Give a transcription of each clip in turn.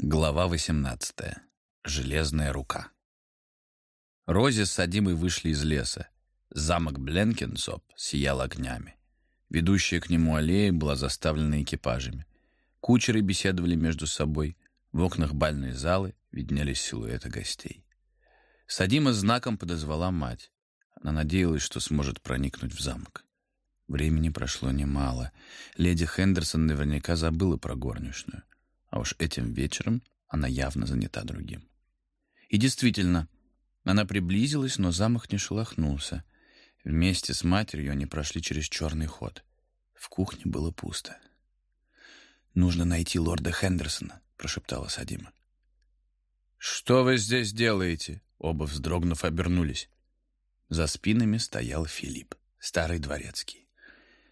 Глава 18. Железная рука. Рози с Садимой вышли из леса. Замок Бленкинсоп сиял огнями. Ведущая к нему аллея была заставлена экипажами. Кучеры беседовали между собой. В окнах бальной залы виднелись силуэты гостей. Садима знаком подозвала мать. Она надеялась, что сможет проникнуть в замок. Времени прошло немало. Леди Хендерсон наверняка забыла про горничную. А уж этим вечером она явно занята другим. И действительно, она приблизилась, но замок не шелохнулся. Вместе с матерью они прошли через черный ход. В кухне было пусто. «Нужно найти лорда Хендерсона», — прошептала Садима. «Что вы здесь делаете?» Оба, вздрогнув, обернулись. За спинами стоял Филипп, старый дворецкий.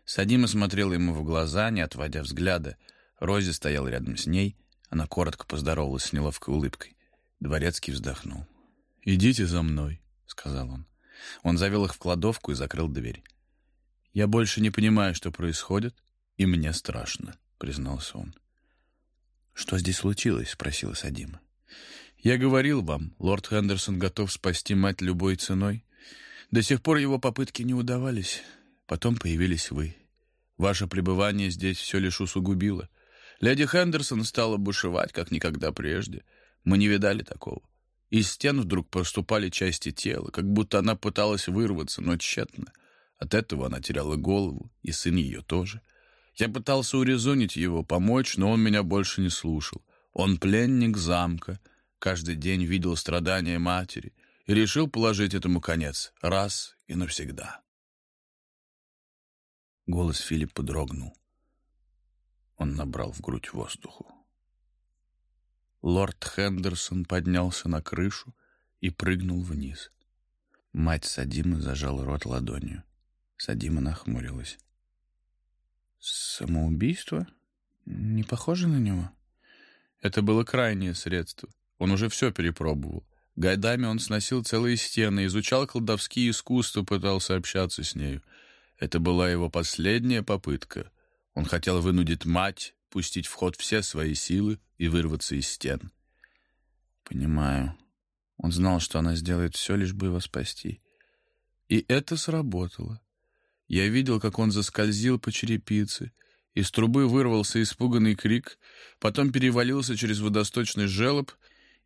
Садима смотрела ему в глаза, не отводя взгляда — Рози стояла рядом с ней. Она коротко поздоровалась с неловкой улыбкой. Дворецкий вздохнул. «Идите за мной», — сказал он. Он завел их в кладовку и закрыл дверь. «Я больше не понимаю, что происходит, и мне страшно», — признался он. «Что здесь случилось?» — спросила Садима. «Я говорил вам, лорд Хендерсон готов спасти мать любой ценой. До сих пор его попытки не удавались. Потом появились вы. Ваше пребывание здесь все лишь усугубило. Леди Хендерсон стала бушевать, как никогда прежде. Мы не видали такого. Из стен вдруг поступали части тела, как будто она пыталась вырваться, но тщетно. От этого она теряла голову, и сын ее тоже. Я пытался урезонить его, помочь, но он меня больше не слушал. Он пленник замка, каждый день видел страдания матери и решил положить этому конец раз и навсегда. Голос Филиппа дрогнул. Он набрал в грудь воздуху. Лорд Хендерсон поднялся на крышу и прыгнул вниз. Мать Садимы зажала рот ладонью. Садима нахмурилась. «Самоубийство? Не похоже на него?» Это было крайнее средство. Он уже все перепробовал. Гайдами он сносил целые стены, изучал колдовские искусства, пытался общаться с нею. Это была его последняя попытка. Он хотел вынудить мать пустить в ход все свои силы и вырваться из стен. Понимаю. Он знал, что она сделает все, лишь бы его спасти. И это сработало. Я видел, как он заскользил по черепице. Из трубы вырвался испуганный крик, потом перевалился через водосточный желоб,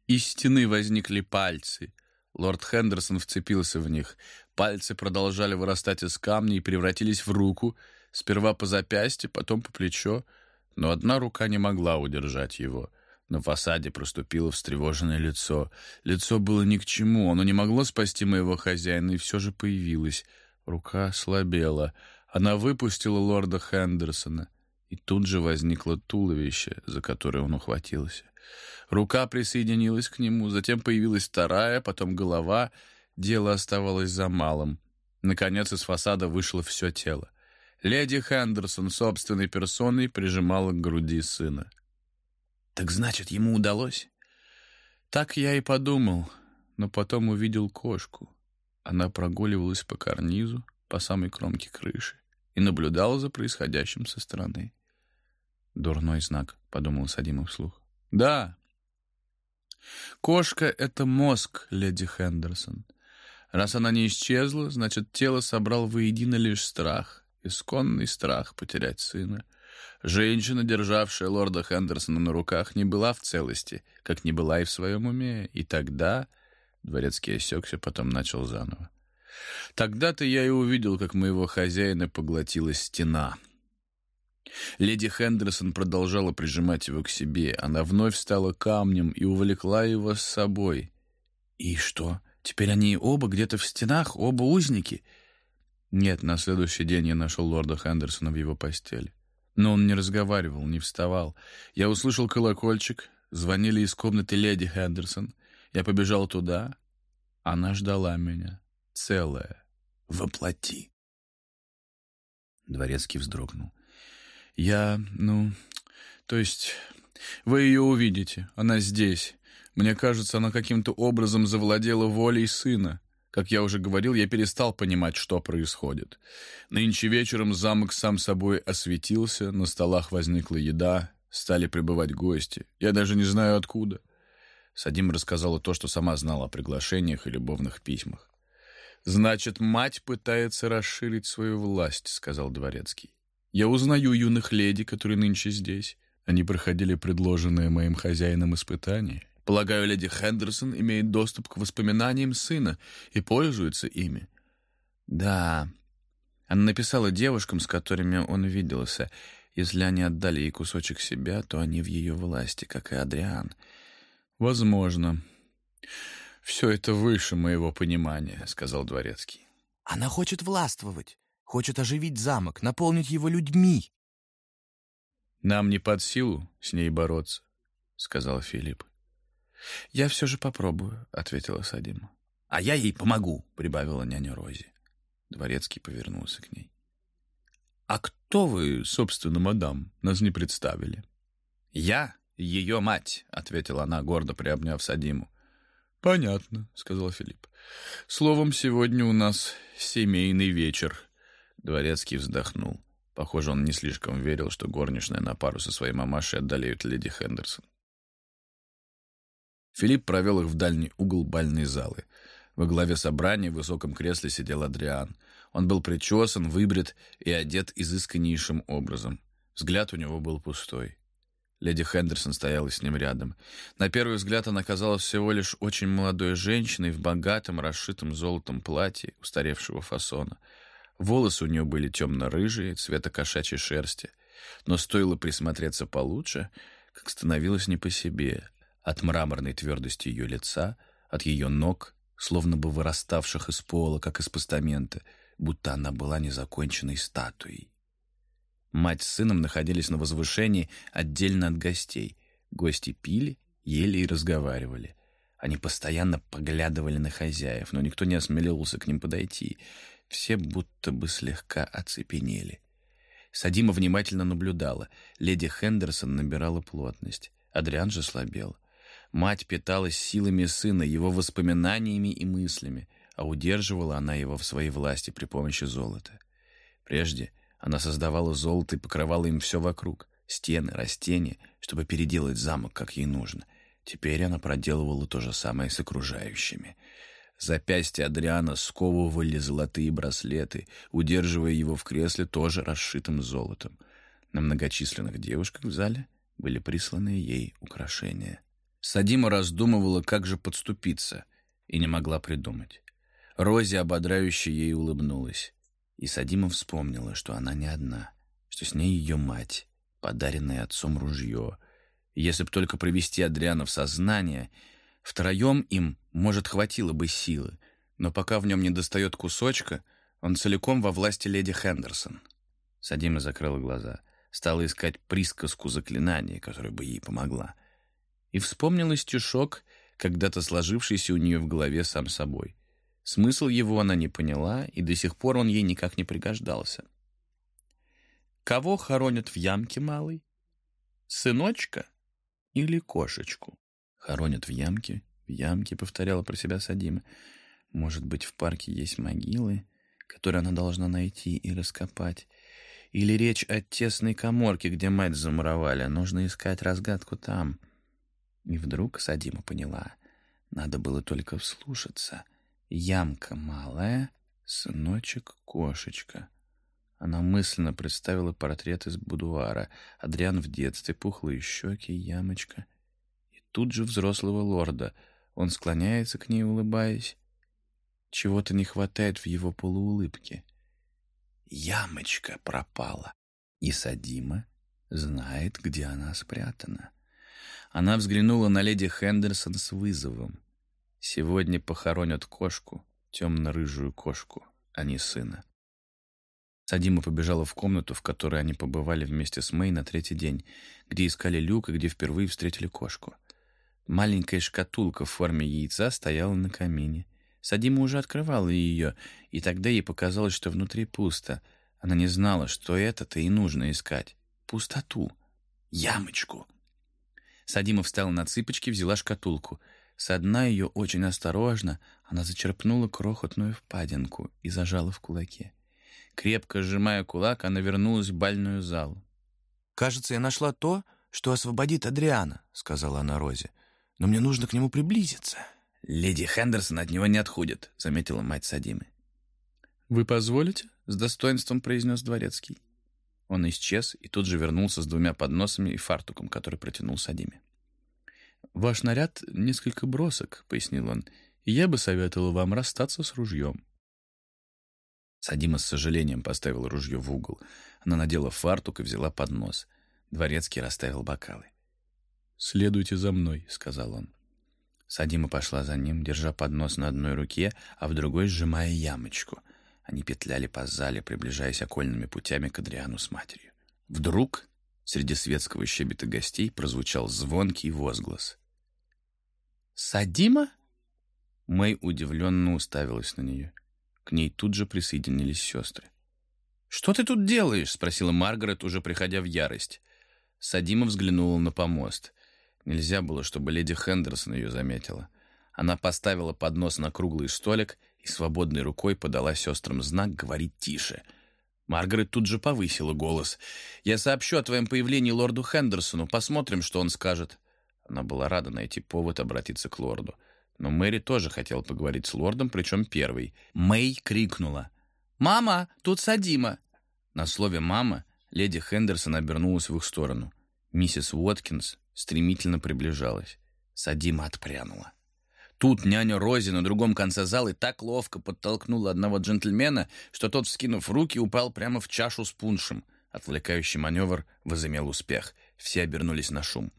из стены возникли пальцы. Лорд Хендерсон вцепился в них. Пальцы продолжали вырастать из камня и превратились в руку — Сперва по запястью, потом по плечо, но одна рука не могла удержать его. На фасаде проступило встревоженное лицо. Лицо было ни к чему, оно не могло спасти моего хозяина, и все же появилось. Рука слабела. Она выпустила лорда Хендерсона, и тут же возникло туловище, за которое он ухватился. Рука присоединилась к нему, затем появилась вторая, потом голова. Дело оставалось за малым. Наконец из фасада вышло все тело. Леди Хендерсон собственной персоной прижимала к груди сына. «Так значит, ему удалось?» Так я и подумал, но потом увидел кошку. Она прогуливалась по карнизу, по самой кромке крыши, и наблюдала за происходящим со стороны. «Дурной знак», — подумал Садимов вслух. «Да, кошка — это мозг, леди Хендерсон. Раз она не исчезла, значит, тело собрал воедино лишь страх, исконный страх потерять сына. Женщина, державшая лорда Хендерсона на руках, не была в целости, как не была и в своем уме. И тогда... Дворецкий осекся, потом начал заново. Тогда-то я и увидел, как моего хозяина поглотила стена. Леди Хендерсон продолжала прижимать его к себе. Она вновь стала камнем и увлекла его с собой. И что? Теперь они оба где-то в стенах, оба узники — нет, на следующий день я нашел лорда Хендерсона в его постели. Но он не разговаривал, не вставал. Я услышал колокольчик, звонили из комнаты леди Хендерсон. Я побежал туда. Она ждала меня, целая, воплоти. Дворецкий вздрогнул. Я, ну, то есть, вы ее увидите, она здесь. Мне кажется, она каким-то образом завладела волей сына. Как я уже говорил, я перестал понимать, что происходит. Нынче вечером замок сам собой осветился, на столах возникла еда, Стали прибывать гости. Я даже не знаю, откуда. Садим рассказала то, что сама знала о приглашениях и любовных письмах. «Значит, мать пытается расширить свою власть», — сказал Дворецкий. «Я узнаю юных леди, которые нынче здесь. Они проходили предложенные моим хозяином испытания. Полагаю, леди Хендерсон имеет доступ к воспоминаниям сына и пользуется ими». «Да», она написала девушкам, с которыми он виделся. Если они отдали ей кусочек себя, то они в ее власти, как и Адриан. «Возможно. Все это выше моего понимания», — сказал Дворецкий. «Она хочет властвовать, хочет оживить замок, наполнить его людьми». «Нам не под силу с ней бороться», — сказал Филипп. «Я все же попробую», — ответила Садима. «А я ей помогу», — прибавила няня Рози. Дворецкий повернулся к ней. «А кто вы, собственно, мадам? Нас не представили». «Я ее мать», — ответила она, гордо приобняв Садиму. «Понятно», — сказал Филипп. «Словом, сегодня у нас семейный вечер». Дворецкий вздохнул. Похоже, он не слишком верил, что горничная на пару со своей мамашей отдалеют леди Хендерсон. Филипп провел их в дальний угол бальной залы. Во главе собрания в высоком кресле сидел Адриан. Он был причесан, выбрит и одет изысканнейшим образом. Взгляд у него был пустой. Леди Хендерсон стояла с ним рядом. На первый взгляд она казалась всего лишь очень молодой женщиной в богатом, расшитом золотом платье устаревшего фасона. Волосы у нее были темно-рыжие, цвета кошачьей шерсти. Но стоило присмотреться получше, как становилось не по себе. От мраморной твердости ее лица, от ее ног, словно бы выраставших из пола, как из постамента, будто она была незаконченной статуей. Мать с сыном находились на возвышении отдельно от гостей. Гости пили, ели и разговаривали. Они постоянно поглядывали на хозяев, но никто не осмеливался к ним подойти. Все будто бы слегка оцепенели. Садима внимательно наблюдала. Леди Хендерсон набирала плотность. Адриан же слабел. Мать питалась силами сына, его воспоминаниями и мыслями, а удерживала она его в своей власти при помощи золота. Прежде она создавала золото и покрывала им все вокруг. Стены, растения, чтобы переделать замок, как ей нужно. Теперь она проделывала то же самое с окружающими. Запястья Адриана сковывали золотые браслеты, удерживая его в кресле, тоже расшитым золотом. На многочисленных девушках в зале были присланы ей украшения. Садима раздумывала, как же подступиться, и не могла придумать. Рози ободряюще ей улыбнулась. И Садима вспомнила, что она не одна, что с ней ее мать, подаренное отцом ружье. Если б только провести Адриана в сознание, втроем им, может, хватило бы силы, но пока в нем не достает кусочка, он целиком во власти леди Хендерсон. Садима закрыла глаза, стала искать присказку заклинания, которая бы ей помогла. И вспомнила стишок, когда-то сложившийся у нее в голове сам собой. Смысл его она не поняла, и до сих пор он ей никак не пригождался. Кого хоронят в ямке малой? Сыночка или кошечку? Хоронят в ямке, в ямке, повторяла про себя Садима. Может быть, в парке есть могилы, которые она должна найти и раскопать. Или речь о тесной коморке, где мать замуровали. Нужно искать разгадку там. И вдруг Садима поняла. Надо было только вслушаться. Ямка малая, сыночек-кошечка. Она мысленно представила портрет из будуара. Адриан в детстве, пухлые щеки, ямочка. И тут же взрослого лорда. Он склоняется к ней, улыбаясь. Чего-то не хватает в его полуулыбке. Ямочка пропала. И Садима знает, где она спрятана. Она взглянула на леди Хендерсон с вызовом. Сегодня похоронят кошку, темно-рыжую кошку, а не сына. Садима побежала в комнату, в которой они побывали вместе с Мэй на третий день, где искали люк и где впервые встретили кошку. Маленькая шкатулка в форме яйца стояла на камине. Садима уже открывала ее, и тогда ей показалось, что внутри пусто. Она не знала, что это-то и нужно искать. Пустоту. Ямочку. Садима встала на цыпочки, взяла шкатулку — со дна ее очень осторожно она зачерпнула крохотную впадинку и зажала в кулаке. Крепко сжимая кулак, она вернулась в бальную залу. «Кажется, я нашла то, что освободит Адриана», — сказала она Розе. «Но мне нужно к нему приблизиться». «Леди Хендерсон от него не отходит», — заметила мать Садимы. «Вы позволите?» — с достоинством произнес дворецкий. Он исчез и тут же вернулся с двумя подносами и фартуком, который протянул Садиме. «Ваш наряд несколько бросок», — пояснил он, — «и я бы советовал вам расстаться с ружьем». Садима с сожалением поставила ружье в угол. Она надела фартук и взяла поднос. Дворецкий расставил бокалы. «Следуйте за мной», — сказал он. Садима пошла за ним, держа поднос на одной руке, а в другой сжимая ямочку. Они петляли по зале, приближаясь окольными путями к Адриану с матерью. Вдруг среди светского щебета гостей прозвучал звонкий возглас. «Садима?» Мэй удивленно уставилась на нее. К ней тут же присоединились сестры. «Что ты тут делаешь?» — спросила Маргарет, уже приходя в ярость. Садима взглянула на помост. Нельзя было, чтобы леди Хендерсон ее заметила. Она поставила поднос на круглый столик и свободной рукой подала сестрам знак говорить тише. Маргарет тут же повысила голос. «Я сообщу о твоем появлении лорду Хендерсону. Посмотрим, что он скажет». Она была рада найти повод обратиться к лорду. Но Мэри тоже хотела поговорить с лордом, причем первой. Мэй крикнула. «Мама, тут Садима!» На слове «мама» леди Хендерсон обернулась в их сторону. Миссис Уоткинс стремительно приближалась. Садима отпрянула. Тут няня Рози на другом конце зала так ловко подтолкнула одного джентльмена, что тот, вскинув руки, упал прямо в чашу с пуншем. Отвлекающий маневр возымел успех. Все обернулись на шум.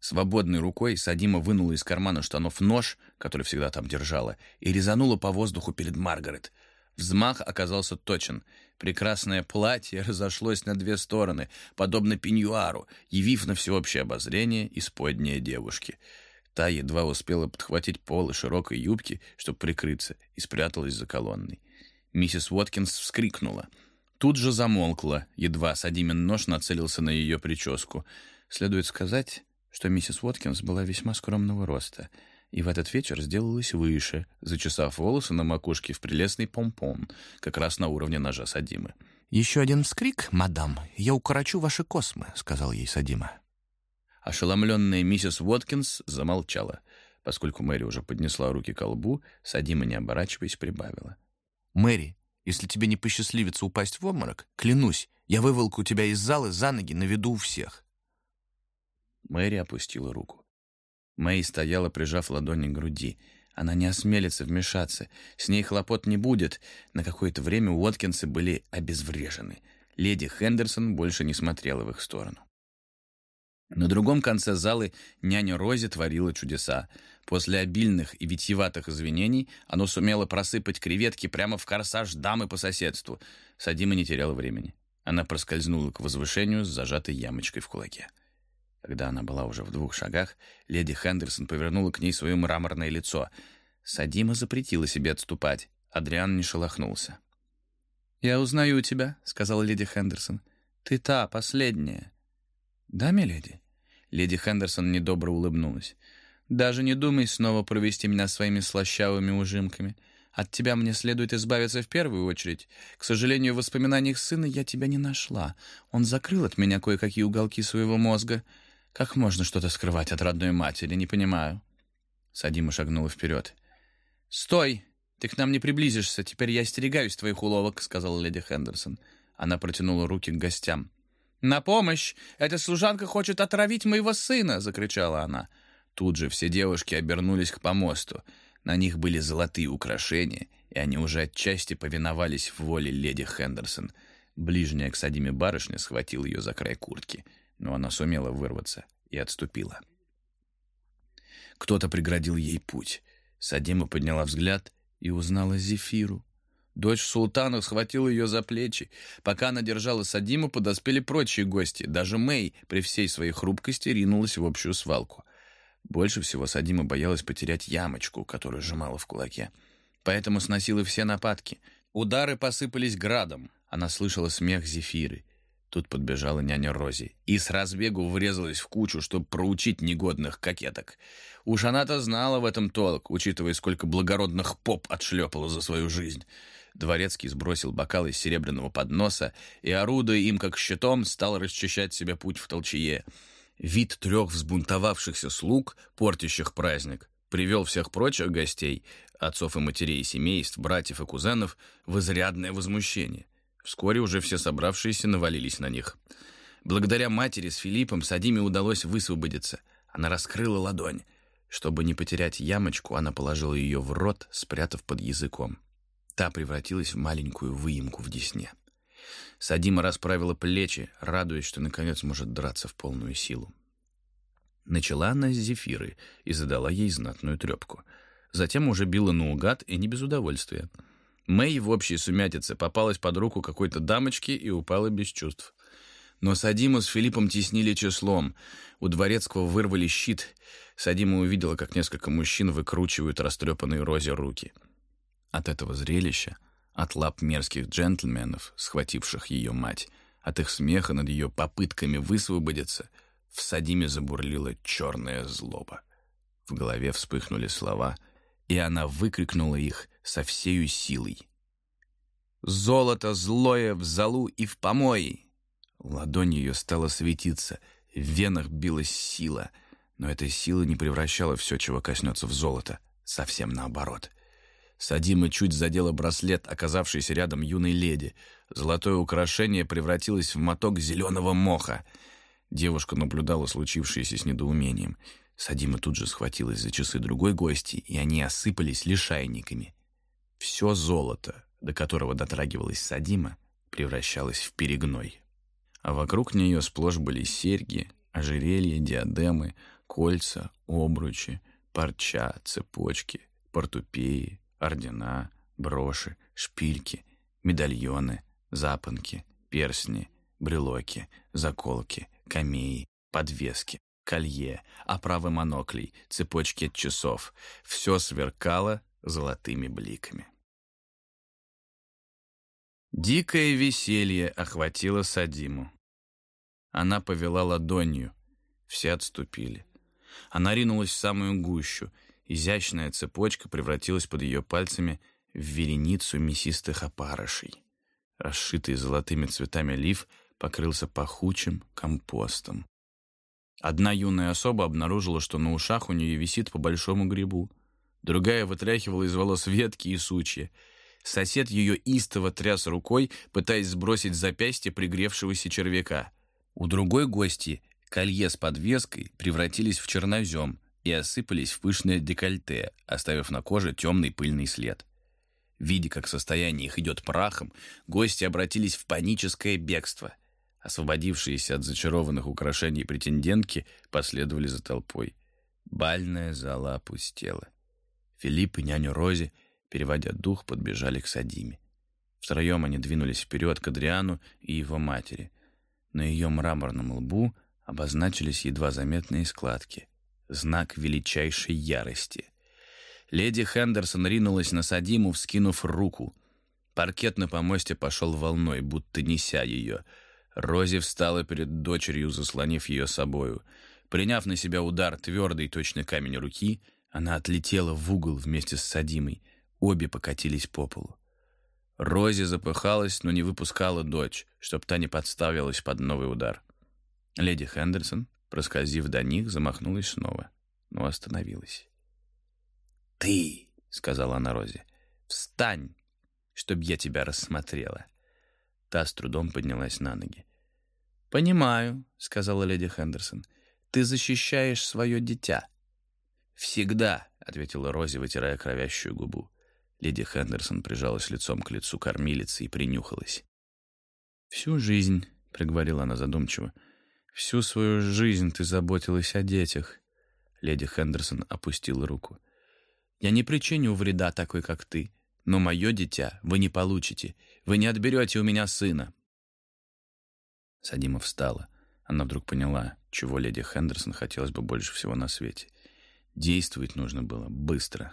Свободной рукой Садима вынула из кармана штанов нож, который всегда там держала, и резанула по воздуху перед Маргарет. Взмах оказался точен. Прекрасное платье разошлось на две стороны, подобно пеньюару, явив на всеобщее обозрение исподнее девушки — Та едва успела подхватить полы широкой юбки, чтобы прикрыться, и спряталась за колонной. Миссис Уоткинс вскрикнула. Тут же замолкла, едва Садимин нож нацелился на ее прическу. Следует сказать, что миссис Уоткинс была весьма скромного роста, и в этот вечер сделалась выше, зачесав волосы на макушке в прелестный помпон, как раз на уровне ножа Садимы. «Еще один вскрик, мадам, я укорочу ваши космы», — сказал ей Садима. Ошеломленная миссис Уоткинс замолчала. Поскольку Мэри уже поднесла руки к лбу, Садима, не оборачиваясь, прибавила. «Мэри, если тебе не посчастливится упасть в обморок, клянусь, я выволку тебя из зала за ноги на виду у всех». Мэри опустила руку. Мэй стояла, прижав ладони к груди. Она не осмелится вмешаться. С ней хлопот не будет. На какое-то время Уоткинсы были обезврежены. Леди Хендерсон больше не смотрела в их сторону. На другом конце залы няня Рози творила чудеса. После обильных и витьеватых извинений оно сумело просыпать креветки прямо в корсаж дамы по соседству. Садима не теряла времени. Она проскользнула к возвышению с зажатой ямочкой в кулаке. Когда она была уже в двух шагах, леди Хендерсон повернула к ней свое мраморное лицо. Садима запретила себе отступать. Адриан не шелохнулся. «Я узнаю тебя», — сказала леди Хендерсон. «Ты та, последняя». «Да, миледи?» Леди Хендерсон недобро улыбнулась. «Даже не думай снова провести меня своими слащавыми ужимками. От тебя мне следует избавиться в первую очередь. К сожалению, в воспоминаниях сына я тебя не нашла. Он закрыл от меня кое-какие уголки своего мозга. Как можно что-то скрывать от родной матери, не понимаю». Садима шагнула вперед. «Стой! Ты к нам не приблизишься. Теперь я остерегаюсь твоих уловок», — сказала леди Хендерсон. Она протянула руки к гостям. «На помощь! Эта служанка хочет отравить моего сына!» — закричала она. Тут же все девушки обернулись к помосту. На них были золотые украшения, и они уже отчасти повиновались воле леди Хендерсон. Ближняя к Садиме барышня схватила ее за край куртки, но она сумела вырваться и отступила. Кто-то преградил ей путь. Садима подняла взгляд и узнала Зефиру. Дочь султана схватила ее за плечи. Пока она держала Садиму, подоспели прочие гости. Даже Мэй, при всей своей хрупкости, ринулась в общую свалку. Больше всего Садима боялась потерять ямочку, которую сжимала в кулаке. Поэтому сносила все нападки. Удары посыпались градом. Она слышала смех Зефиры. Тут подбежала няня Рози и с разбегу врезалась в кучу, чтобы проучить негодных кокеток. Уж она-то знала в этом толк, учитывая, сколько благородных поп отшлепала за свою жизнь. Дворецкий сбросил бокал из серебряного подноса и, орудуя им как щитом, стал расчищать себе путь в толчее. Вид трех взбунтовавшихся слуг, портящих праздник, привел всех прочих гостей, отцов и матерей семейств, братьев и кузенов, в изрядное возмущение. Вскоре уже все собравшиеся навалились на них. Благодаря матери с Филиппом Садиме удалось высвободиться. Она раскрыла ладонь. Чтобы не потерять ямочку, она положила ее в рот, спрятав под языком. Та превратилась в маленькую выемку в десне. Садима расправила плечи, радуясь, что наконец может драться в полную силу. Начала она с Зефиры и задала ей знатную трепку. Затем уже била наугад и не без удовольствия. Мэй в общей сумятице попалась под руку какой-то дамочки и упала без чувств. Но Садиму с Филиппом теснили числом. У Дворецкого вырвали щит. Садима увидела, как несколько мужчин выкручивают растрепанные Розе руки. От этого зрелища от лап мерзких джентльменов, схвативших ее мать, от их смеха над ее попытками высвободиться, в Садиме забурлила черная злоба. В голове вспыхнули слова, и она выкрикнула их со всею силой. «Золото злое в залу и в помои!» Ладонь ее стала светиться, в венах билась сила, но эта сила не превращала все, чего коснется в золото, совсем наоборот — Садима чуть задела браслет, оказавшийся рядом юной леди. Золотое украшение превратилось в моток зеленого моха. Девушка наблюдала случившееся с недоумением. Садима тут же схватилась за часы другой гости, и они осыпались лишайниками. Все золото, до которого дотрагивалась Садима, превращалось в перегной. А вокруг нее сплошь были серьги, ожерелья, диадемы, кольца, обручи, парча, цепочки, портупеи, ордена, броши, шпильки, медальоны, запонки, персни, брелоки, заколки, камеи, подвески, колье, оправы моноклей, цепочки от часов. Все сверкало золотыми бликами. Дикое веселье охватило Садиму. Она повела ладонью. Все отступили. Она ринулась в самую гущу — Изящная цепочка превратилась под ее пальцами в вереницу мясистых опарышей. Расшитый золотыми цветами лиф покрылся пахучим компостом. Одна юная особа обнаружила, что на ушах у нее висит по большому грибу. Другая вытряхивала из волос ветки и сучья. Сосед ее истово тряс рукой, пытаясь сбросить запястье пригревшегося червяка. У другой гости колье с подвеской превратились в чернозем, и осыпались в пышное декольте, оставив на коже темный пыльный след. Видя, как состояние их идет прахом, гости обратились в паническое бегство. Освободившиеся от зачарованных украшений претендентки последовали за толпой. Бальная зала опустела. Филипп и няню Рози, переводя дух, подбежали к Садиме. Втроем они двинулись вперед к Адриану и его матери. На ее мраморном лбу обозначились едва заметные складки знак величайшей ярости. Леди Хендерсон ринулась на Садиму, вскинув руку. Паркет на помосте пошел волной, будто неся ее. Рози встала перед дочерью, заслонив ее собою. Приняв на себя удар твердый точно камень руки, она отлетела в угол вместе с Садимой. Обе покатились по полу. Рози запыхалась, но не выпускала дочь, чтоб та не подставилась под новый удар. Леди Хендерсон Проскользив до них, замахнулась снова, но остановилась. «Ты!» — сказала она Розе. «Встань, чтоб я тебя рассмотрела!» Та с трудом поднялась на ноги. «Понимаю», — сказала леди Хендерсон. «Ты защищаешь свое дитя». «Всегда», — ответила Рози, вытирая кровящую губу. Леди Хендерсон прижалась лицом к лицу кормилицы и принюхалась. «Всю жизнь», — проговорила она задумчиво, — Всю свою жизнь ты заботилась о детях. Леди Хендерсон опустила руку. Я не причиню вреда такой, как ты, но мое дитя вы не получите. Вы не отберете у меня сына. Садима встала. Она вдруг поняла, чего леди Хендерсон хотелось бы больше всего на свете. Действовать нужно было быстро.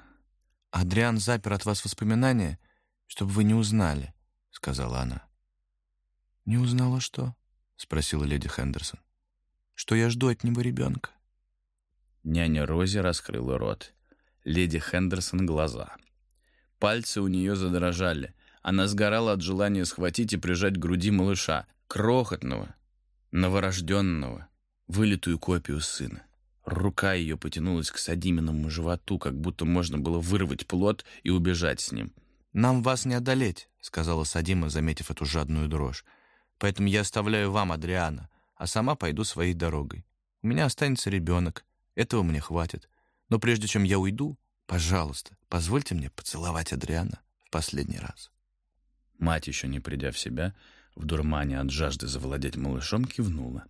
«Адриан запер от вас воспоминания, чтобы вы не узнали», — сказала она. «Не узнала что?» — спросила леди Хендерсон что я жду от него ребенка. Няня Рози раскрыла рот. Леди Хендерсон — глаза. Пальцы у нее задрожали. Она сгорала от желания схватить и прижать к груди малыша, крохотного, новорожденного, вылитую копию сына. Рука ее потянулась к Садиминому животу, как будто можно было вырвать плод и убежать с ним. «Нам вас не одолеть», — сказала Садима, заметив эту жадную дрожь. «Поэтому я оставляю вам Адриана, а сама пойду своей дорогой. У меня останется ребенок, этого мне хватит. Но прежде чем я уйду, пожалуйста, позвольте мне поцеловать Адриана в последний раз». Мать, еще не придя в себя, в дурмане от жажды завладеть малышом, кивнула.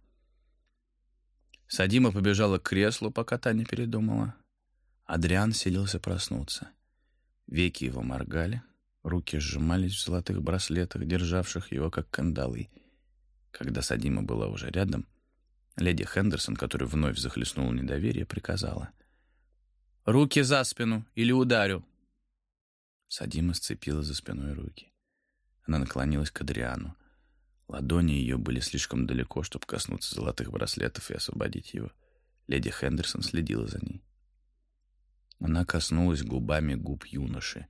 Садима побежала к креслу, пока та не передумала. Адриан селился проснуться. Веки его моргали, руки сжимались в золотых браслетах, державших его как кандалы. Когда Садима была уже рядом, леди Хендерсон, которая вновь захлестнула недоверие, приказала. «Руки за спину или ударю!» Садима сцепила за спиной руки. Она наклонилась к Адриану. Ладони ее были слишком далеко, чтобы коснуться золотых браслетов и освободить его. Леди Хендерсон следила за ней. Она коснулась губами губ юноши.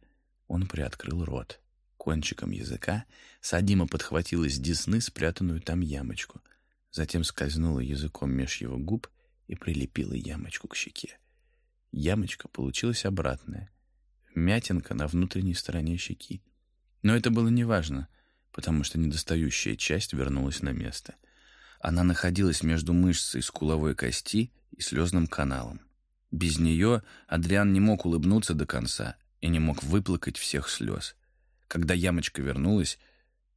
Он приоткрыл рот. Кончиком языка Садима подхватила с десны спрятанную там ямочку. Затем скользнула языком меж его губ и прилепила ямочку к щеке. Ямочка получилась обратная. Мятинка на внутренней стороне щеки. Но это было неважно потому что недостающая часть вернулась на место. Она находилась между мышцей скуловой кости и слезным каналом. Без нее Адриан не мог улыбнуться до конца и не мог выплакать всех слез. Когда ямочка вернулась,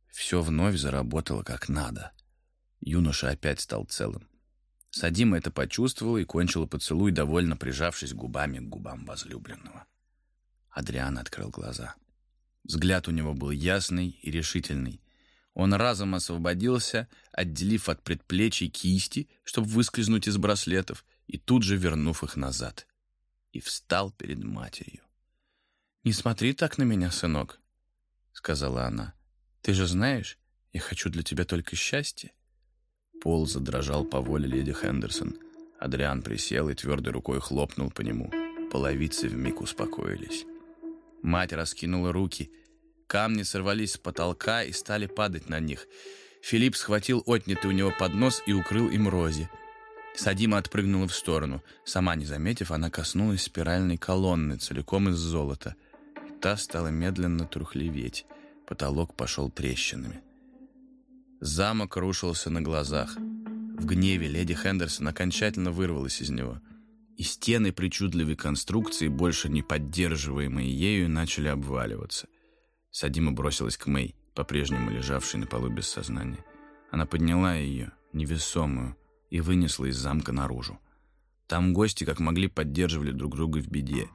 все вновь заработало как надо. Юноша опять стал целым. Садима это почувствовала и кончила поцелуй, довольно прижавшись губами к губам возлюбленного. Адриан открыл глаза. Взгляд у него был ясный и решительный. Он разом освободился, отделив от предплечий кисти, чтобы выскользнуть из браслетов, и тут же вернув их назад. И встал перед матерью. «Не смотри так на меня, сынок», — сказала она. «Ты же знаешь, я хочу для тебя только счастья». Пол задрожал по воле леди Хендерсон. Адриан присел и твердой рукой хлопнул по нему. Половицы вмиг успокоились. Мать раскинула руки. Камни сорвались с потолка и стали падать на них. Филипп схватил отнятый у него поднос и укрыл им Рози. Садима отпрыгнула в сторону. Сама не заметив, она коснулась спиральной колонны, целиком из золота. Та стала медленно трухлеветь. Потолок пошел трещинами. Замок рушился на глазах. В гневе леди Хендерсон окончательно вырвалась из него и стены причудливой конструкции, больше не поддерживаемые ею, начали обваливаться. Садима бросилась к Мэй, по-прежнему лежавшей на полу без сознания. Она подняла ее, невесомую, и вынесла из замка наружу. Там гости как могли поддерживали друг друга в беде,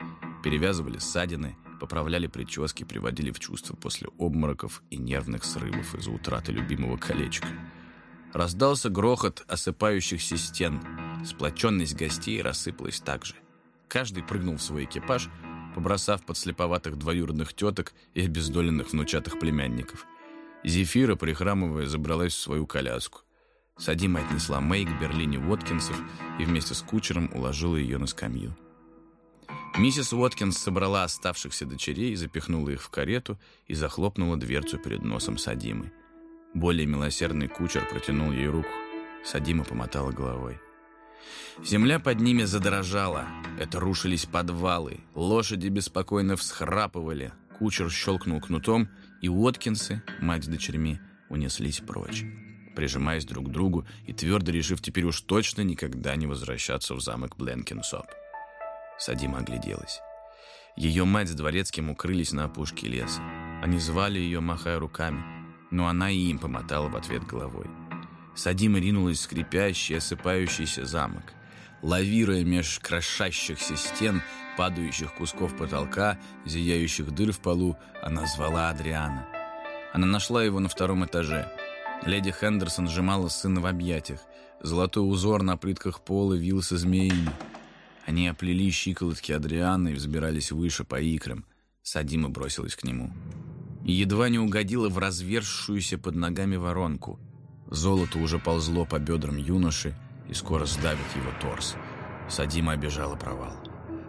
перевязывали ссадины, поправляли прически, приводили в чувство после обмороков и нервных срывов из-за утраты любимого колечка. Раздался грохот осыпающихся стен. Сплоченность гостей рассыпалась так же. Каждый прыгнул в свой экипаж, побросав подслеповатых двоюродных теток и обездоленных внучатых племянников. Зефира, прихрамывая, забралась в свою коляску. Садима отнесла Мэй к Берлине Уоткинсов и вместе с кучером уложила ее на скамью. Миссис Уоткинс собрала оставшихся дочерей, запихнула их в карету и захлопнула дверцу перед носом Садимы. Более милосердный кучер протянул ей руку. Садима помотала головой. Земля под ними задрожала. Это рушились подвалы. Лошади беспокойно всхрапывали. Кучер щелкнул кнутом, и Уоткинсы, мать с дочерьми, унеслись прочь, прижимаясь друг к другу и твердо решив теперь уж точно никогда не возвращаться в замок Бленкинсоп. Садима огляделась. Ее мать с дворецким укрылись на опушке леса. Они звали ее, махая руками но она и им помотала в ответ головой. Садима ринулась в скрипящий, осыпающийся замок. Лавируя меж крошащихся стен, падающих кусков потолка, зияющих дыр в полу, она звала Адриана. Она нашла его на втором этаже. Леди Хендерсон сжимала сына в объятиях. Золотой узор на плитках пола вился змеями. Они оплели щиколотки Адриана и взбирались выше по икрам. Садима бросилась к нему и едва не угодила в разверзшуюся под ногами воронку. Золото уже ползло по бедрам юноши и скоро сдавит его торс. Садима обижала провал.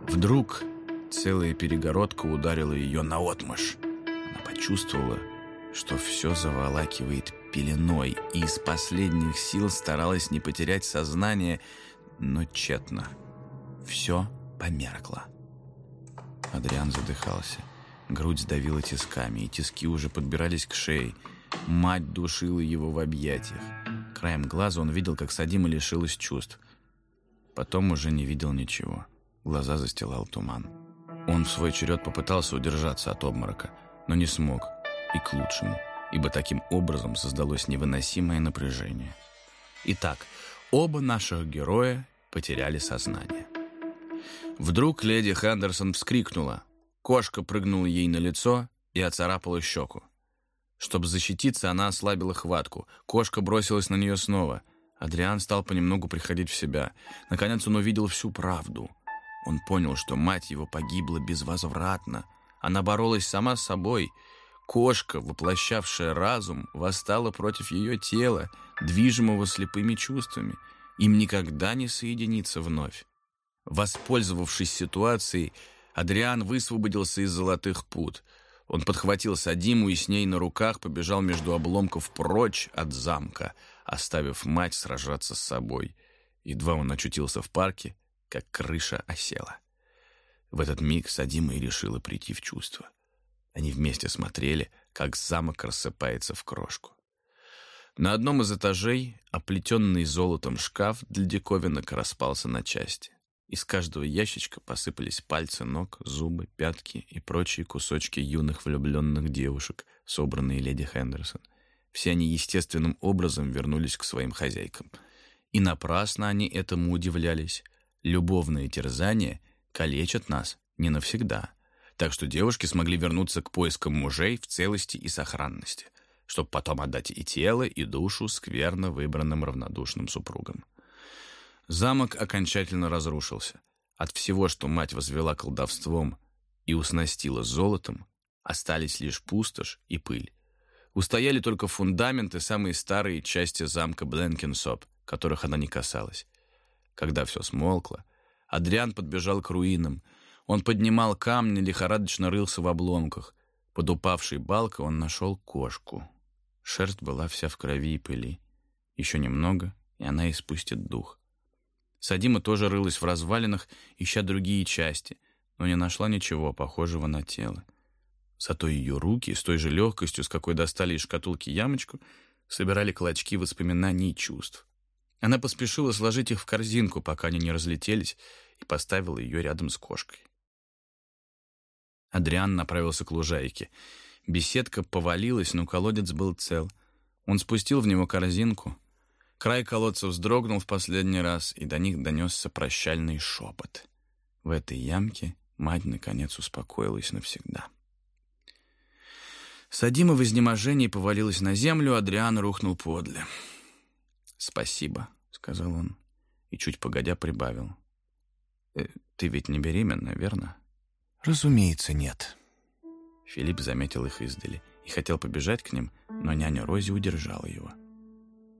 Вдруг целая перегородка ударила ее наотмашь. Она почувствовала, что все заволакивает пеленой, и из последних сил старалась не потерять сознание, но тщетно. Все померкло. Адриан задыхался. Грудь сдавила тисками, и тиски уже подбирались к шее. Мать душила его в объятиях. Краем глаза он видел, как Садима лишилась чувств. Потом уже не видел ничего. Глаза застилал туман. Он в свой черед попытался удержаться от обморока, но не смог. И к лучшему, ибо таким образом создалось невыносимое напряжение. Итак, оба наших героя потеряли сознание. Вдруг леди Хендерсон вскрикнула. Кошка прыгнула ей на лицо и оцарапала щеку. Чтобы защититься, она ослабила хватку. Кошка бросилась на нее снова. Адриан стал понемногу приходить в себя. Наконец он увидел всю правду. Он понял, что мать его погибла безвозвратно. Она боролась сама с собой. Кошка, воплощавшая разум, восстала против ее тела, движимого слепыми чувствами. Им никогда не соединиться вновь. Воспользовавшись ситуацией, Адриан высвободился из золотых пут. Он подхватил Садиму и с ней на руках побежал между обломков прочь от замка, оставив мать сражаться с собой. Едва он очутился в парке, как крыша осела. В этот миг Садима и решила прийти в чувство. Они вместе смотрели, как замок рассыпается в крошку. На одном из этажей оплетенный золотом шкаф для диковинок распался на части. Из каждого ящичка посыпались пальцы ног, зубы, пятки и прочие кусочки юных влюбленных девушек, собранные леди Хендерсон. Все они естественным образом вернулись к своим хозяйкам. И напрасно они этому удивлялись. Любовные терзания калечат нас не навсегда. Так что девушки смогли вернуться к поискам мужей в целости и сохранности, чтобы потом отдать и тело, и душу скверно выбранным равнодушным супругам. Замок окончательно разрушился. От всего, что мать возвела колдовством и уснастила золотом, остались лишь пустошь и пыль. Устояли только фундаменты, самые старые части замка Бленкинсоп, которых она не касалась. Когда все смолкло, Адриан подбежал к руинам. Он поднимал камни, лихорадочно рылся в обломках. Под упавшей балкой он нашел кошку. Шерсть была вся в крови и пыли. Еще немного, и она испустит дух. Садима тоже рылась в развалинах, ища другие части, но не нашла ничего похожего на тело. Зато ее руки, с той же легкостью, с какой достали из шкатулки ямочку, собирали клочки воспоминаний и чувств. Она поспешила сложить их в корзинку, пока они не разлетелись, и поставила ее рядом с кошкой. Адриан направился к лужайке. Беседка повалилась, но колодец был цел. Он спустил в него корзинку, Край колодца вздрогнул в последний раз, и до них донесся прощальный шепот. В этой ямке мать, наконец, успокоилась навсегда. Садима в изнеможении повалилась на землю, Адриан рухнул подле. «Спасибо», — сказал он, и чуть погодя прибавил. «Э, «Ты ведь не беременна, верно?» «Разумеется, нет». Филипп заметил их издали и хотел побежать к ним, но няня Рози удержала его.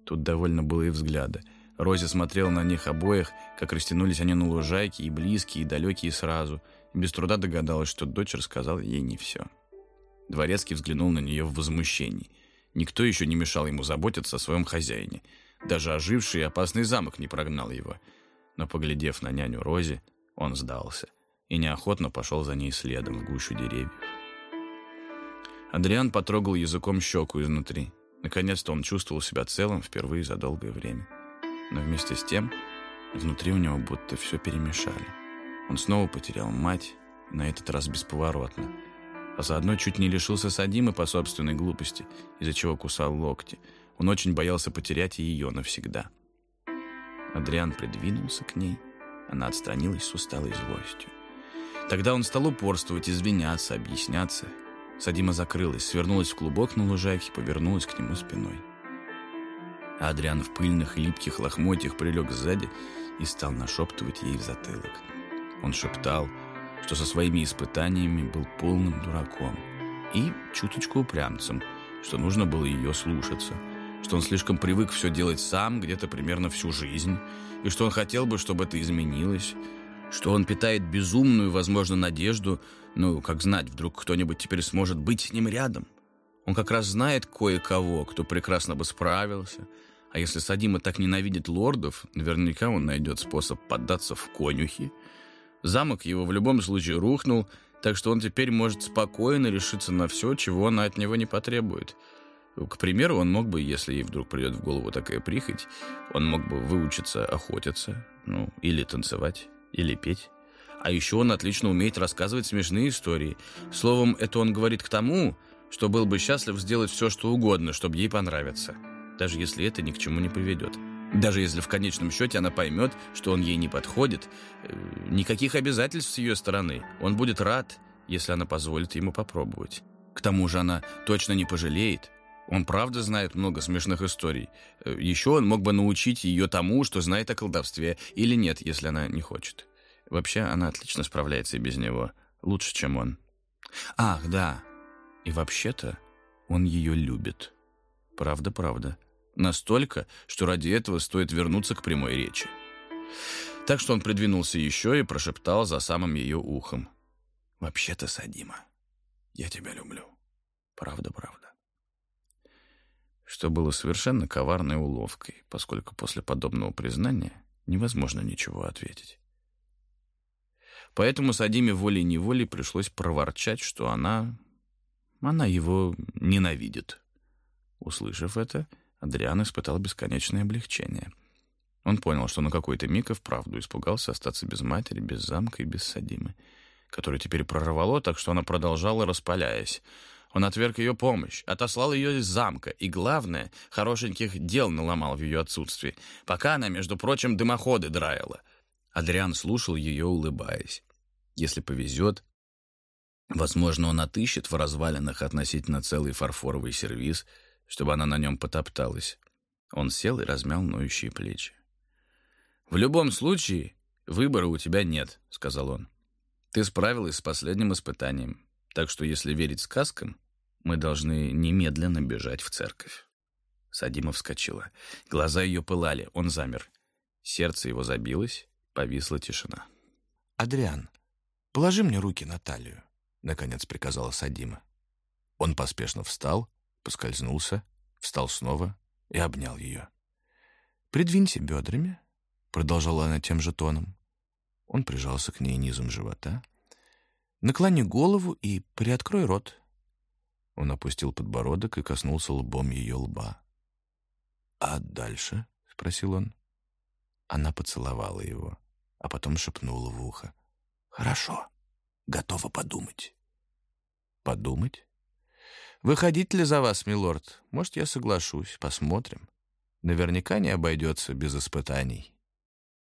Тут довольно было и взгляда. Рози смотрел на них обоих, как растянулись они на лужайке, и близкие, и далекие сразу, без труда догадалась, что дочь рассказала ей не все. Дворецкий взглянул на нее в возмущении. Никто еще не мешал ему заботиться о своем хозяине. Даже оживший и опасный замок не прогнал его. Но, поглядев на няню Рози, он сдался и неохотно пошел за ней следом в гущу деревьев. Адриан потрогал языком щеку изнутри. Наконец-то он чувствовал себя целым впервые за долгое время. Но вместе с тем, внутри у него будто все перемешали. Он снова потерял мать, на этот раз бесповоротно. А заодно чуть не лишился Садимы по собственной глупости, из-за чего кусал локти. Он очень боялся потерять ее навсегда. Адриан придвинулся к ней. Она отстранилась с усталой злостью. Тогда он стал упорствовать, извиняться, объясняться, Садима закрылась, свернулась в клубок на лужайке, повернулась к нему спиной. Адриан в пыльных и липких лохмотьях прилег сзади и стал нашептывать ей в затылок. Он шептал, что со своими испытаниями был полным дураком и чуточку упрямцем, что нужно было ее слушаться, что он слишком привык все делать сам где-то примерно всю жизнь, и что он хотел бы, чтобы это изменилось, что он питает безумную, возможно, надежду, ну, как знать, вдруг кто-нибудь теперь сможет быть с ним рядом. Он как раз знает кое-кого, кто прекрасно бы справился. А если Садима так ненавидит лордов, наверняка он найдет способ поддаться в конюхи. Замок его в любом случае рухнул, так что он теперь может спокойно решиться на все, чего она от него не потребует. К примеру, он мог бы, если ей вдруг придет в голову такая прихоть, он мог бы выучиться охотиться, ну, или танцевать, или петь. А еще он отлично умеет рассказывать смешные истории. Словом, это он говорит к тому, что был бы счастлив сделать все, что угодно, чтобы ей понравиться, даже если это ни к чему не приведет. Даже если в конечном счете она поймет, что он ей не подходит, э, никаких обязательств с ее стороны. Он будет рад, если она позволит ему попробовать. К тому же она точно не пожалеет. Он правда знает много смешных историй. Э, еще он мог бы научить ее тому, что знает о колдовстве, или нет, если она не хочет. Вообще, она отлично справляется и без него. Лучше, чем он. Ах, да, и вообще-то он ее любит. Правда-правда. Настолько, что ради этого стоит вернуться к прямой речи. Так что он придвинулся еще и прошептал за самым ее ухом. «Вообще-то, Садима, я тебя люблю. Правда-правда». Что было совершенно коварной уловкой, поскольку после подобного признания невозможно ничего ответить. Поэтому Садиме волей-неволей пришлось проворчать, что она она его ненавидит. Услышав это, Адриан испытал бесконечное облегчение. Он понял, что на какой-то миг и вправду испугался остаться без матери, без замка и без Садимы, которую теперь прорвало, так что она продолжала, распаляясь. Он отверг ее помощь, отослал ее из замка, и, главное, хорошеньких дел наломал в ее отсутствии, пока она, между прочим, дымоходы драила. Адриан слушал ее, улыбаясь. Если повезет, Возможно, он отыщет в развалинах относительно целый фарфоровый сервиз, чтобы она на нем потопталась. Он сел и размял ноющие плечи. «В любом случае, выбора у тебя нет», — сказал он. «Ты справилась с последним испытанием, так что, если верить сказкам, мы должны немедленно бежать в церковь». Садима вскочила. Глаза ее пылали, он замер. Сердце его забилось, повисла тишина. «Адриан, положи мне руки на талию» наконец приказала Садима. Он поспешно встал, поскользнулся, встал снова и обнял ее. «Придвиньте бедрами», — продолжала она тем же тоном. Он прижался к ней низом живота. «Наклони голову и приоткрой рот». Он опустил подбородок и коснулся лбом ее лба. «А дальше?» — спросил он. Она поцеловала его, а потом шепнула в ухо. «Хорошо, готова подумать». Подумать? Выходить ли за вас, милорд? Может, я соглашусь. Посмотрим. Наверняка не обойдется без испытаний.